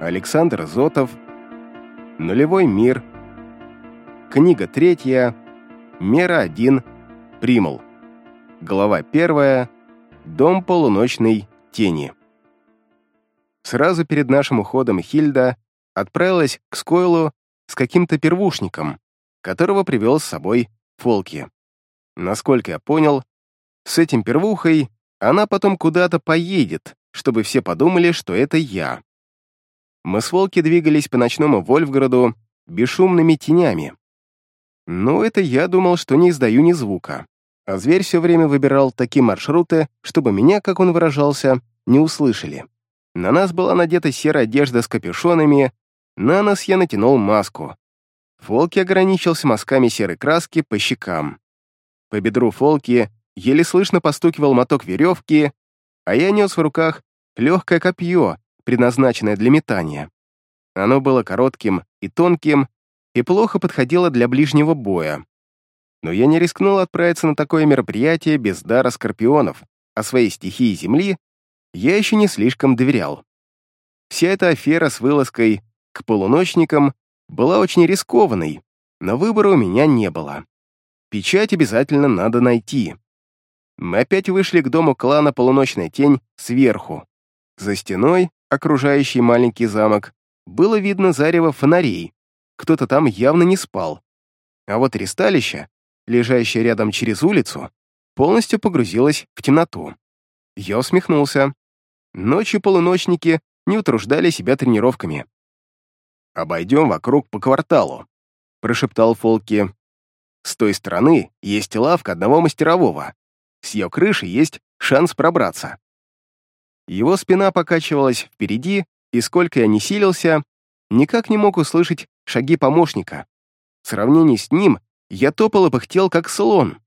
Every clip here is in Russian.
Александр Зотов. Нулевой мир. Книга третья. Мера 1. Примул. Глава первая. Дом полуночной тени. Сразу перед нашим уходом Хильда отправилась к Скойлу с каким-то первушником, которого привел с собой Фолки. Насколько я понял, с этим первухой она потом куда-то поедет, чтобы все подумали, что это я. Мы с Волки двигались по ночному Вольфграду бесшумными тенями. Но это я думал, что не издаю ни звука. А зверь все время выбирал такие маршруты, чтобы меня, как он выражался, не услышали. На нас была надета серая одежда с капюшонами, на нос я натянул маску. Фолки ограничился мазками серой краски по щекам. По бедру Фолки еле слышно постукивал моток веревки, а я нес в руках легкое копье, предназначенное для метания. Оно было коротким и тонким и плохо подходило для ближнего боя. Но я не рискнул отправиться на такое мероприятие без дара скорпионов, а своей стихии Земли я еще не слишком доверял. Вся эта афера с вылазкой к полуночникам была очень рискованной, но выбора у меня не было. Печать обязательно надо найти. Мы опять вышли к дому клана «Полуночная тень» сверху. За стеной, окружающий маленький замок, было видно зарево фонарей. Кто-то там явно не спал. А вот ристалище, лежащее рядом через улицу, полностью погрузилось в темноту. Я усмехнулся. Ночью полуночники не утруждали себя тренировками. «Обойдем вокруг по кварталу», — прошептал Фолки. «С той стороны есть лавка одного мастерового. С ее крыши есть шанс пробраться». Его спина покачивалась впереди, и сколько я не силился, никак не мог услышать шаги помощника. В сравнении с ним я топал и пыхтел, как слон.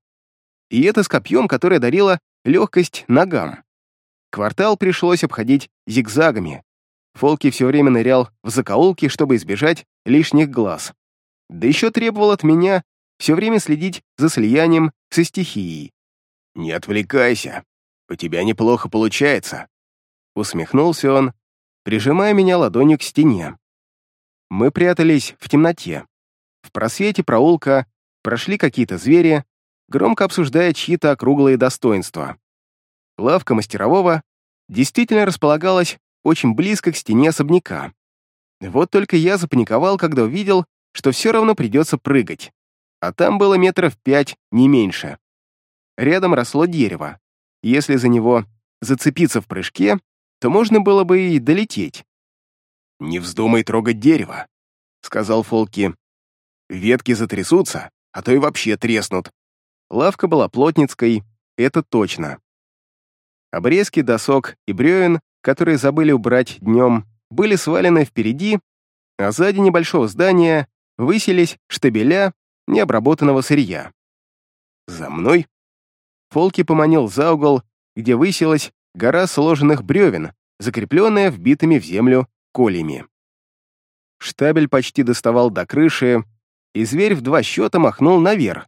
И это с копьем, которое дарило легкость ногам. Квартал пришлось обходить зигзагами, Фолки все время нырял в закоулки, чтобы избежать лишних глаз. Да еще требовал от меня все время следить за слиянием со стихией. «Не отвлекайся, у тебя неплохо получается», — усмехнулся он, прижимая меня ладонью к стене. Мы прятались в темноте. В просвете проулка прошли какие-то звери, громко обсуждая чьи-то округлые достоинства. Лавка мастерового действительно располагалась очень близко к стене особняка. Вот только я запаниковал, когда увидел, что все равно придется прыгать. А там было метров пять, не меньше. Рядом росло дерево. Если за него зацепиться в прыжке, то можно было бы и долететь. «Не вздумай трогать дерево», — сказал Фолки. «Ветки затрясутся, а то и вообще треснут». Лавка была плотницкой, это точно. Обрезки досок и бревен которые забыли убрать днем, были свалены впереди, а сзади небольшого здания высились штабеля необработанного сырья. «За мной!» Фолки поманил за угол, где высилась гора сложенных бревен, закрепленная вбитыми в землю колями. Штабель почти доставал до крыши, и зверь в два счета махнул наверх.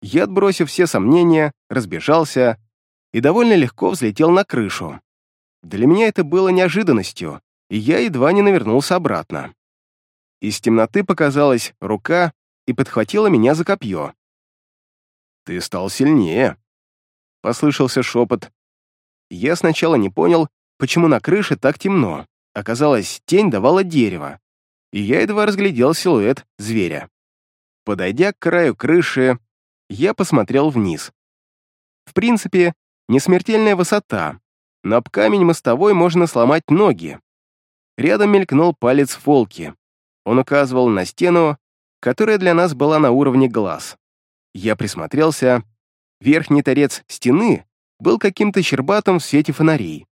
Я, отбросив все сомнения, разбежался и довольно легко взлетел на крышу. Для меня это было неожиданностью, и я едва не навернулся обратно. Из темноты показалась рука и подхватила меня за копье. «Ты стал сильнее», — послышался шепот. Я сначала не понял, почему на крыше так темно. Оказалось, тень давала дерево, и я едва разглядел силуэт зверя. Подойдя к краю крыши, я посмотрел вниз. В принципе, не смертельная высота, но об камень мостовой можно сломать ноги. Рядом мелькнул палец Фолки. Он указывал на стену, которая для нас была на уровне глаз. Я присмотрелся. Верхний торец стены был каким-то щербатым в свете фонарей.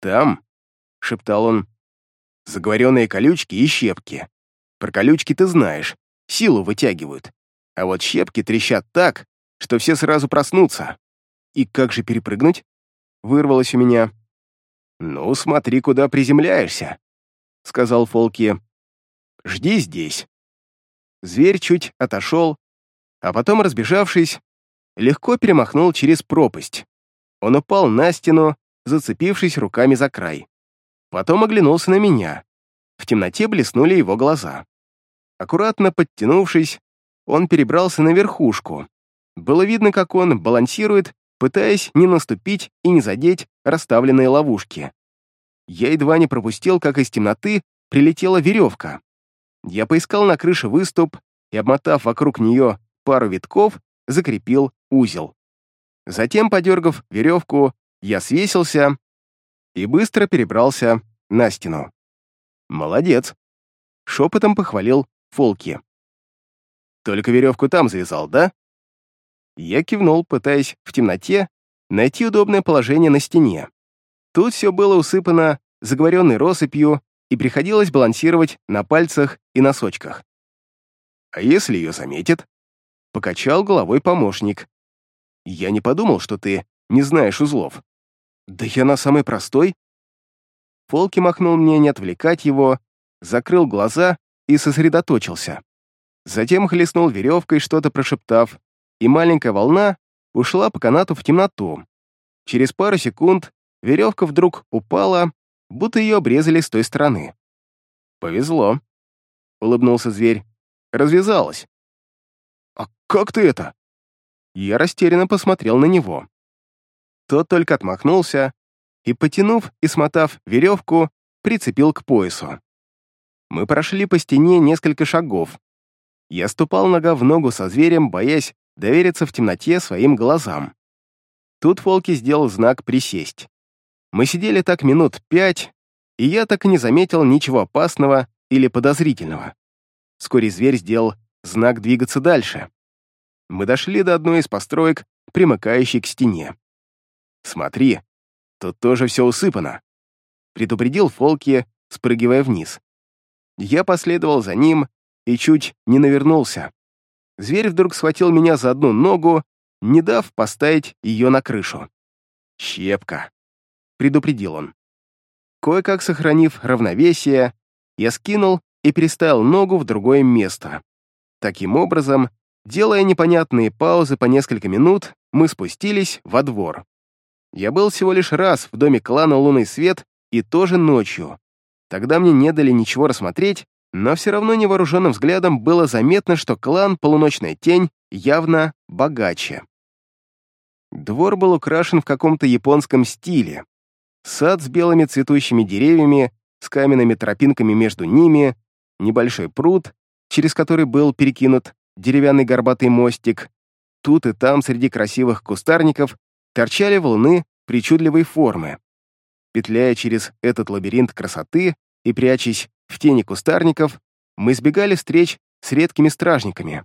«Там», — шептал он, — «заговоренные колючки и щепки. Про колючки ты знаешь, силу вытягивают. А вот щепки трещат так, что все сразу проснутся. И как же перепрыгнуть? вырвалось у меня. «Ну, смотри, куда приземляешься», — сказал Фолки. «Жди здесь». Зверь чуть отошел, а потом, разбежавшись, легко перемахнул через пропасть. Он упал на стену, зацепившись руками за край. Потом оглянулся на меня. В темноте блеснули его глаза. Аккуратно подтянувшись, он перебрался на верхушку. Было видно, как он балансирует, пытаясь не наступить и не задеть расставленные ловушки. Я едва не пропустил, как из темноты прилетела веревка. Я поискал на крыше выступ и, обмотав вокруг нее пару витков, закрепил узел. Затем, подергав веревку, я свесился и быстро перебрался на стену. «Молодец!» — шепотом похвалил Фолки. «Только веревку там завязал, да?» Я кивнул, пытаясь в темноте найти удобное положение на стене. Тут все было усыпано заговоренной россыпью и приходилось балансировать на пальцах и носочках. «А если ее заметит?» — покачал головой помощник. «Я не подумал, что ты не знаешь узлов». «Да я на самый простой». Фолки махнул мне не отвлекать его, закрыл глаза и сосредоточился. Затем хлестнул веревкой, что-то прошептав, и маленькая волна ушла по канату в темноту. Через пару секунд веревка вдруг упала, будто ее обрезали с той стороны. «Повезло», — улыбнулся зверь. «Развязалась». «А как ты это?» Я растерянно посмотрел на него. Тот только отмахнулся и, потянув и смотав веревку, прицепил к поясу. Мы прошли по стене несколько шагов. Я ступал нога в ногу со зверем, боясь довериться в темноте своим глазам. Тут Фолки сделал знак «присесть». Мы сидели так минут пять, и я так и не заметил ничего опасного или подозрительного. Вскоре зверь сделал знак двигаться дальше. Мы дошли до одной из построек, примыкающей к стене. «Смотри, тут тоже все усыпано», — предупредил Фолки, спрыгивая вниз. Я последовал за ним и чуть не навернулся. Зверь вдруг схватил меня за одну ногу, не дав поставить ее на крышу. «Щепка», — предупредил он. Кое-как сохранив равновесие, я скинул и переставил ногу в другое место. Таким образом, делая непонятные паузы по несколько минут, мы спустились во двор. Я был всего лишь раз в доме клана «Лунный свет» и тоже ночью. Тогда мне не дали ничего рассмотреть, но все равно невооруженным взглядом было заметно, что клан «Полуночная тень» явно богаче. Двор был украшен в каком-то японском стиле. Сад с белыми цветущими деревьями, с каменными тропинками между ними, небольшой пруд, через который был перекинут деревянный горбатый мостик. Тут и там среди красивых кустарников торчали волны причудливой формы. Петляя через этот лабиринт красоты и прячась в тени кустарников, мы избегали встреч с редкими стражниками.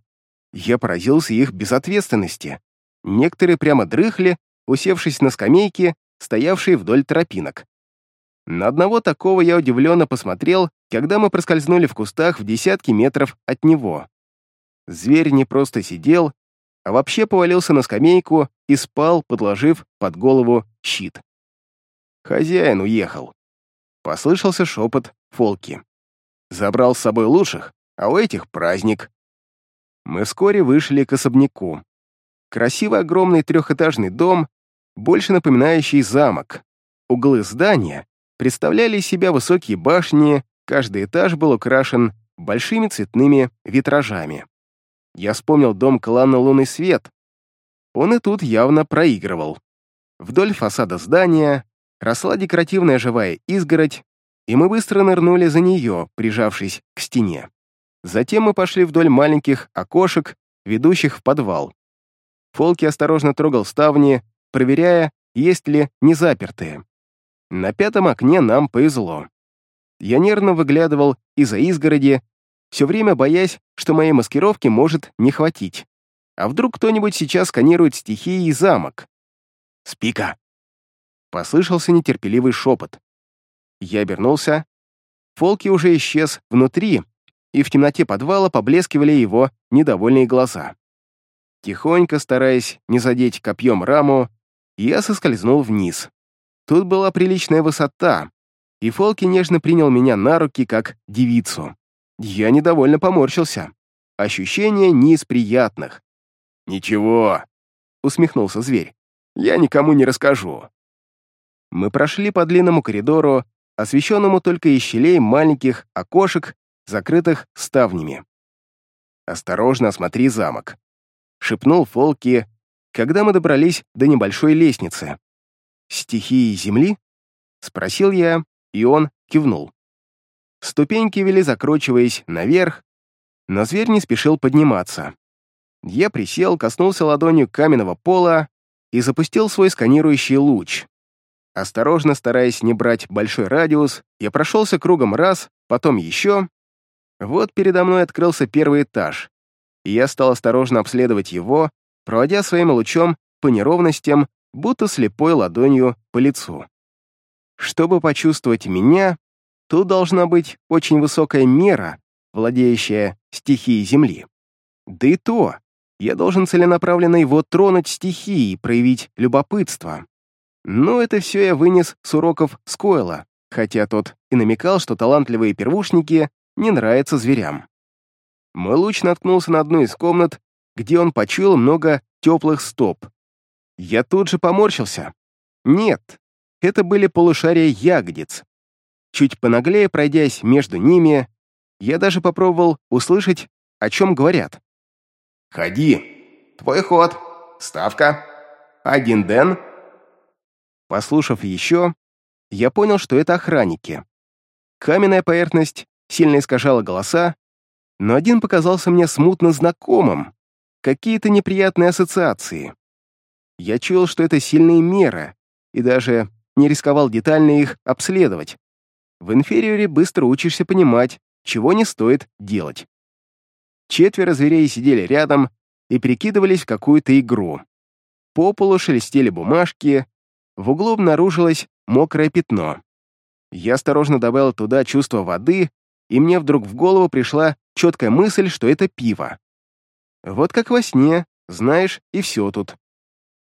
Я поразился их безответственности. Некоторые прямо дрыхли, усевшись на скамейки, стоявшие вдоль тропинок. На одного такого я удивленно посмотрел, когда мы проскользнули в кустах в десятки метров от него. Зверь не просто сидел, а вообще повалился на скамейку и спал, подложив под голову щит. Хозяин уехал. Послышался шепот Фолки. Забрал с собой лучших, а у этих праздник. Мы вскоре вышли к особняку. Красивый огромный трехэтажный дом, больше напоминающий замок. Углы здания представляли из себя высокие башни, каждый этаж был украшен большими цветными витражами. Я вспомнил дом клана «Лунный свет». Он и тут явно проигрывал. Вдоль фасада здания росла декоративная живая изгородь, и мы быстро нырнули за нее, прижавшись к стене. Затем мы пошли вдоль маленьких окошек, ведущих в подвал. Фолки осторожно трогал ставни, проверяя, есть ли не запертые. На пятом окне нам повезло. Я нервно выглядывал из-за изгороди, все время боясь, что моей маскировки может не хватить. А вдруг кто-нибудь сейчас сканирует стихии и замок? «Спика!» Послышался нетерпеливый шепот. Я обернулся. Фолки уже исчез внутри, и в темноте подвала поблескивали его недовольные глаза. Тихонько, стараясь не задеть копьем раму, я соскользнул вниз. Тут была приличная высота, и Фолки нежно принял меня на руки, как девицу. Я недовольно поморщился. Ощущение не из приятных. «Ничего», — усмехнулся зверь, — «я никому не расскажу». Мы прошли по длинному коридору, освещенному только из щелей маленьких окошек, закрытых ставнями. «Осторожно осмотри замок», — шепнул Фолки, когда мы добрались до небольшой лестницы. «Стихии земли?» — спросил я, и он кивнул. Ступеньки вели, закручиваясь наверх, но зверь не спешил подниматься. Я присел, коснулся ладонью каменного пола и запустил свой сканирующий луч. Осторожно, стараясь не брать большой радиус, я прошелся кругом раз, потом еще. Вот передо мной открылся первый этаж, и я стал осторожно обследовать его, проводя своим лучом по неровностям, будто слепой ладонью по лицу. Чтобы почувствовать меня, тут должна быть очень высокая мера, владеющая стихией Земли. Да и то, я должен целенаправленно его тронуть стихией и проявить любопытство. Но это все я вынес с уроков Скойла, хотя тот и намекал, что талантливые первушники не нравятся зверям. Мой луч наткнулся на одну из комнат, где он почуял много теплых стоп. Я тут же поморщился. Нет, это были полушария ягодиц. Чуть понаглее пройдясь между ними, я даже попробовал услышать, о чем говорят. «Ходи! Твой ход! Ставка! Один Дэн!» Послушав еще, я понял, что это охранники. Каменная поверхность сильно искажала голоса, но один показался мне смутно знакомым, какие-то неприятные ассоциации. Я чуял, что это сильные меры, и даже не рисковал детально их обследовать. В инфериоре быстро учишься понимать, чего не стоит делать. Четверо зверей сидели рядом и перекидывались в какую-то игру. По полу шелестели бумажки, в углу обнаружилось мокрое пятно. Я осторожно добавил туда чувство воды, и мне вдруг в голову пришла четкая мысль, что это пиво. Вот как во сне, знаешь, и все тут.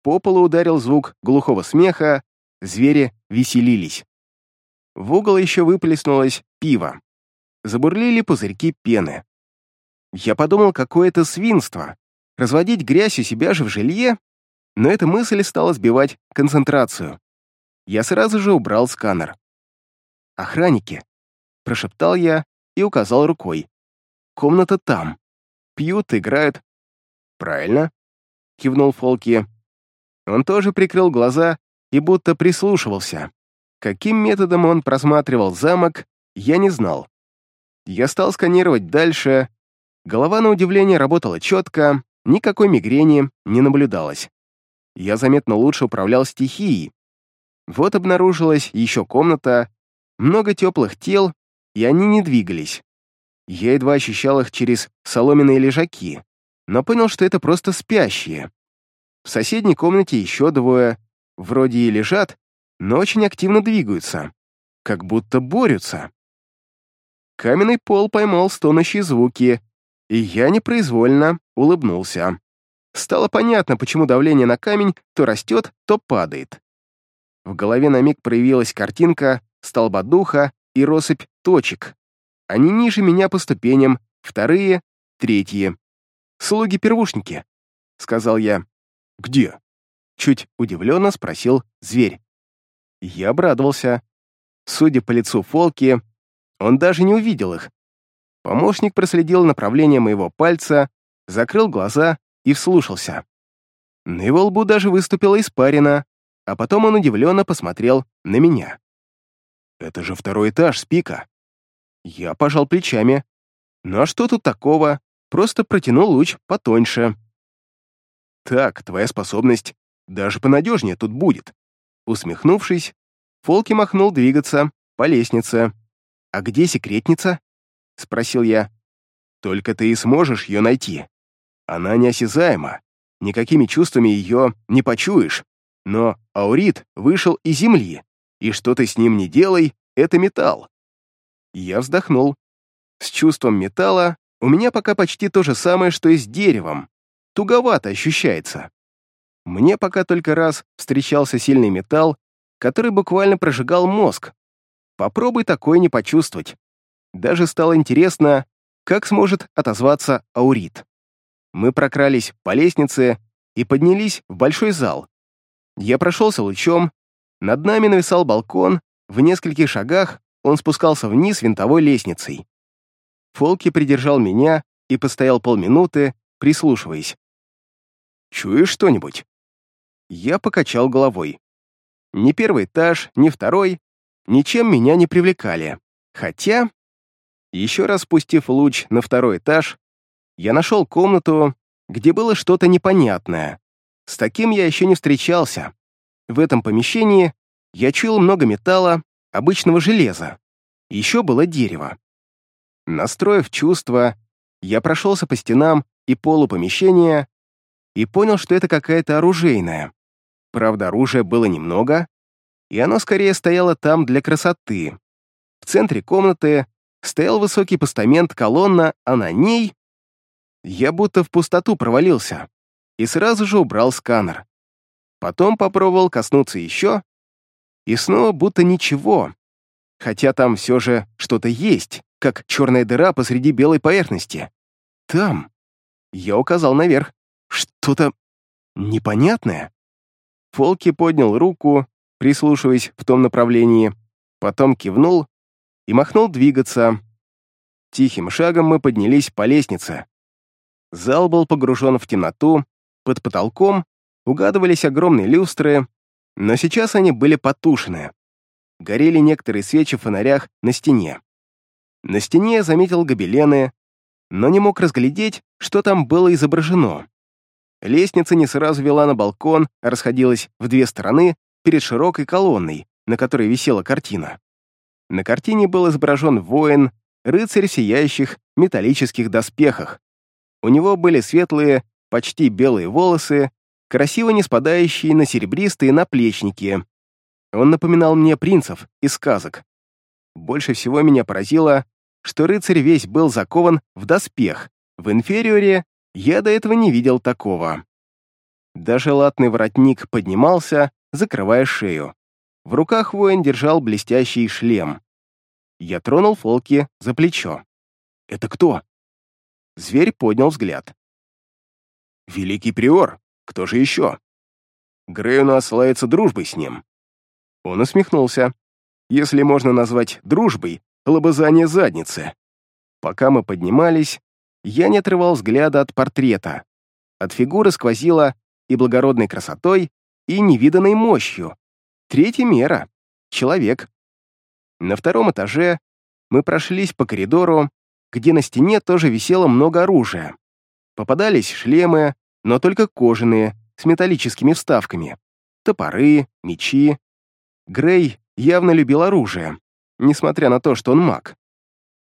По полу ударил звук глухого смеха, звери веселились. В угол еще выплеснулось пиво. Забурлили пузырьки пены. Я подумал, какое это свинство. Разводить грязь у себя же в жилье? Но эта мысль стала сбивать концентрацию. Я сразу же убрал сканер. «Охранники», — прошептал я и указал рукой. «Комната там. Пьют, играют». «Правильно», — кивнул Фолки. Он тоже прикрыл глаза и будто прислушивался. Каким методом он просматривал замок, я не знал. Я стал сканировать дальше. Голова, на удивление, работала четко, никакой мигрени не наблюдалось. Я заметно лучше управлял стихией. Вот обнаружилась еще комната, много теплых тел, и они не двигались. Я едва ощущал их через соломенные лежаки, но понял, что это просто спящие. В соседней комнате еще двое, вроде и лежат, но очень активно двигаются, как будто борются. Каменный пол поймал стонущие звуки, и я непроизвольно улыбнулся. Стало понятно, почему давление на камень то растет, то падает. В голове на миг проявилась картинка столба духа и россыпь точек. Они ниже меня по ступеням, вторые, третьи. «Слуги-первушники», — сказал я. «Где?» — чуть удивленно спросил зверь. Я обрадовался. Судя по лицу Фолки, он даже не увидел их. Помощник проследил направление моего пальца, закрыл глаза и вслушался. На его лбу даже выступила испарина, а потом он удивленно посмотрел на меня. «Это же второй этаж, спика!» Я пожал плечами. «Ну а что тут такого? Просто протянул луч потоньше». «Так, твоя способность даже понадежнее тут будет», Усмехнувшись, Фолки махнул двигаться по лестнице. «А где секретница?» — спросил я. «Только ты и сможешь ее найти. Она неосязаема, никакими чувствами ее не почуешь. Но аурит вышел из земли, и что ты с ним не делай, это металл». Я вздохнул. С чувством металла у меня пока почти то же самое, что и с деревом. Туговато ощущается. Мне пока только раз встречался сильный металл, который буквально прожигал мозг. Попробуй такое не почувствовать. Даже стало интересно, как сможет отозваться аурит. Мы прокрались по лестнице и поднялись в большой зал. Я прошелся лучом, над нами нависал балкон, В нескольких шагах он спускался вниз винтовой лестницей. Фолки придержал меня и постоял полминуты, прислушиваясь. «Чуешь что-нибудь?» Я покачал головой. Ни первый этаж, ни второй ничем меня не привлекали. Хотя, еще раз спустив луч на второй этаж, я нашел комнату, где было что-то непонятное. С таким я еще не встречался. В этом помещении я чуял много металла, обычного железа. Еще было дерево. Настроив чувства, я прошелся по стенам и полу помещения и понял, что это какая-то оружейная. Правда, оружия было немного, и оно скорее стояло там для красоты. В центре комнаты стоял высокий постамент, колонна, а на ней... Я будто в пустоту провалился и сразу же убрал сканер. Потом попробовал коснуться еще, и снова будто ничего, хотя там все же что-то есть, как черная дыра посреди белой поверхности. Там. Я указал наверх. Что-то непонятное. Фолки поднял руку, прислушиваясь в том направлении, потом кивнул и махнул двигаться. Тихим шагом мы поднялись по лестнице. Зал был погружен в темноту, под потолком угадывались огромные люстры, но сейчас они были потушены. Горели некоторые свечи в фонарях на стене. На стене я заметил гобелены, но не мог разглядеть, что там было изображено. Лестница не сразу вела на балкон, а расходилась в две стороны перед широкой колонной, на которой висела картина. На картине был изображен воин, рыцарь в сияющих металлических доспехах. У него были светлые, почти белые волосы, красиво не спадающие на серебристые наплечники. Он напоминал мне принцев из сказок. Больше всего меня поразило, что рыцарь весь был закован в доспех. В инфериоре я до этого не видел такого. Даже латный воротник поднимался, закрывая шею. В руках воин держал блестящий шлем. Я тронул Фолки за плечо. «Это кто?» Зверь поднял взгляд. «Великий приор. Кто же еще?» Грей у нас славится дружбой с ним. Он усмехнулся. Если можно назвать дружбой лобызание задницы. Пока мы поднимались, я не отрывал взгляда от портрета. От фигуры сквозило и благородной красотой, и невиданной мощью. Третья мера — человек. На втором этаже мы прошлись по коридору, где на стене тоже висело много оружия. Попадались шлемы, но только кожаные, с металлическими вставками. Топоры, мечи. Грей явно любил оружие, несмотря на то, что он маг.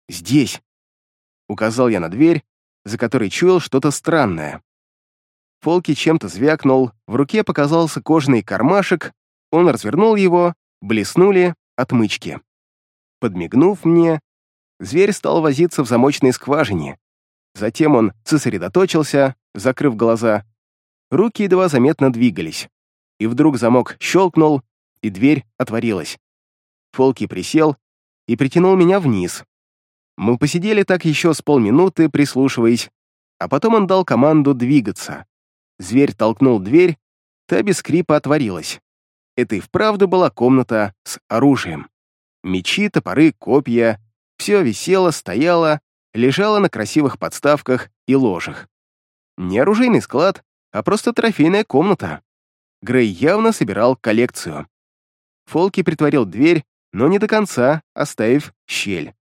«Здесь», — указал я на дверь, за которой чуял что-то странное. Фолки чем-то звякнул, в руке показался кожаный кармашек, он развернул его, блеснули отмычки. Подмигнув мне, зверь стал возиться в замочной скважине. Затем он сосредоточился, закрыв глаза. Руки едва заметно двигались. И вдруг замок щелкнул, и дверь отворилась. Фолки присел и притянул меня вниз. Мы посидели так еще с полминуты, прислушиваясь, а потом он дал команду двигаться. Зверь толкнул дверь, та без скрипа отворилась. Это и вправду была комната с оружием. Мечи, топоры, копья — все висело, стояло, лежало на красивых подставках и ложах. Не оружейный склад, а просто трофейная комната. Грей явно собирал коллекцию. Фолки притворил дверь, но не до конца, оставив щель.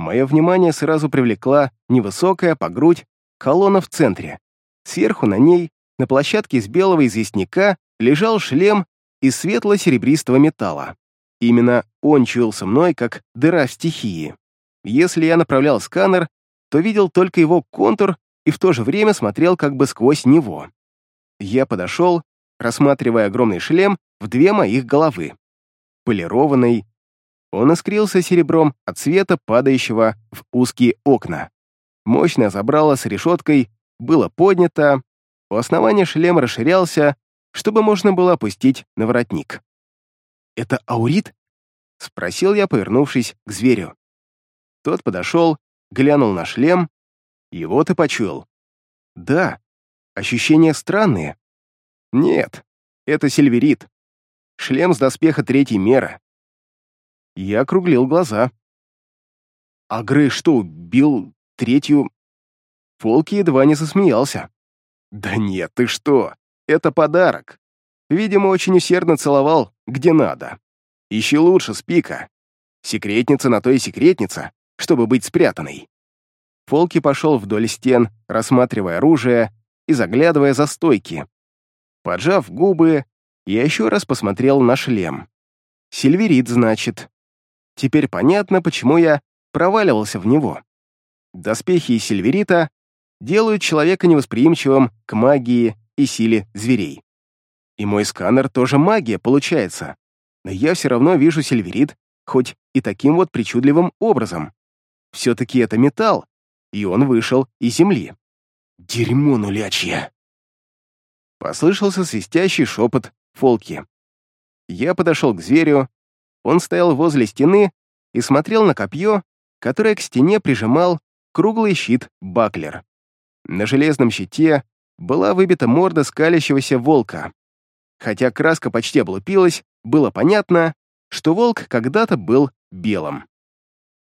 Мое внимание сразу привлекла невысокая по грудь колонна в центре. Сверху на ней, на площадке из белого известняка, лежал шлем из светло-серебристого металла. Именно он чуялся мной, как дыра в стихии. Если я направлял сканер, то видел только его контур и в то же время смотрел как бы сквозь него. Я подошел, рассматривая огромный шлем в две моих головы. Полированный. Он искрился серебром от света, падающего в узкие окна. Мощное забрало с решеткой было поднято, у основания шлем расширялся, чтобы можно было опустить на воротник. «Это аурит?» — спросил я, повернувшись к зверю. Тот подошел, глянул на шлем, его ты почуял. Да, ощущения странные. Нет, это сильверит. Шлем с доспеха третьей меры. Я округлил глаза. «А Грей что, убил третью?» Фолки едва не засмеялся. «Да нет, ты что? Это подарок. Видимо, очень усердно целовал, где надо. Еще лучше спика. Секретница на то и секретница, чтобы быть спрятанной». Фолки пошел вдоль стен, рассматривая оружие и заглядывая за стойки. Поджав губы, я еще раз посмотрел на шлем. Сильверит, значит. Теперь понятно, почему я проваливался в него. Доспехи из сильверита делают человека невосприимчивым к магии и силе зверей. И мой сканер тоже магия, получается. Но я все равно вижу сильверит, хоть и таким вот причудливым образом. Все-таки это металл, и он вышел из земли. Дерьмо нулячье. Послышался свистящий шепот Фолки. Я подошел к зверю, он стоял возле стены и смотрел на копье, которое к стене прижимал круглый щит Баклер. На железном щите была выбита морда скалящегося волка. Хотя краска почти облупилась, было понятно, что волк когда-то был белым.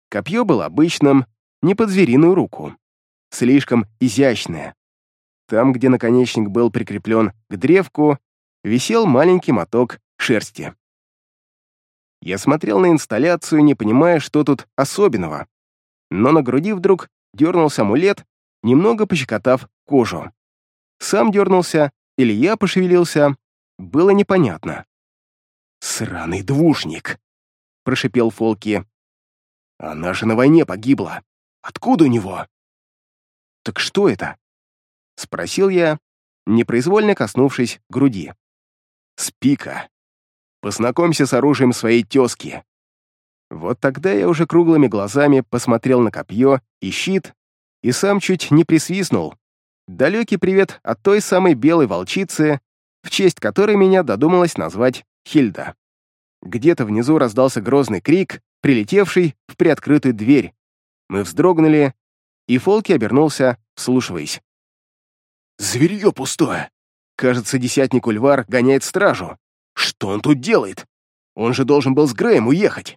Копье было обычным, не под звериную руку. Слишком изящное. Там, где наконечник был прикреплен к древку, висел маленький моток шерсти. Я смотрел на инсталляцию, не понимая, что тут особенного. Но на груди вдруг дернулся амулет, немного пощекотав кожу. Сам дернулся, или я пошевелился, было непонятно. «Сраный двушник!» — прошипел Фолки. «Она же на войне погибла. Откуда у него?» «Так что это?» — спросил я, непроизвольно коснувшись груди. «Спика. Познакомься с оружием своей тезки». Вот тогда я уже круглыми глазами посмотрел на копье и щит, и сам чуть не присвистнул. Далекий привет от той самой белой волчицы, в честь которой меня додумалось назвать Хильда. Где-то внизу раздался грозный крик, прилетевший в приоткрытую дверь. Мы вздрогнули, и Фолки обернулся, вслушиваясь. «Зверье пустое! Кажется, десятник Ульвар гоняет стражу. Что он тут делает? Он же должен был с Греем уехать!»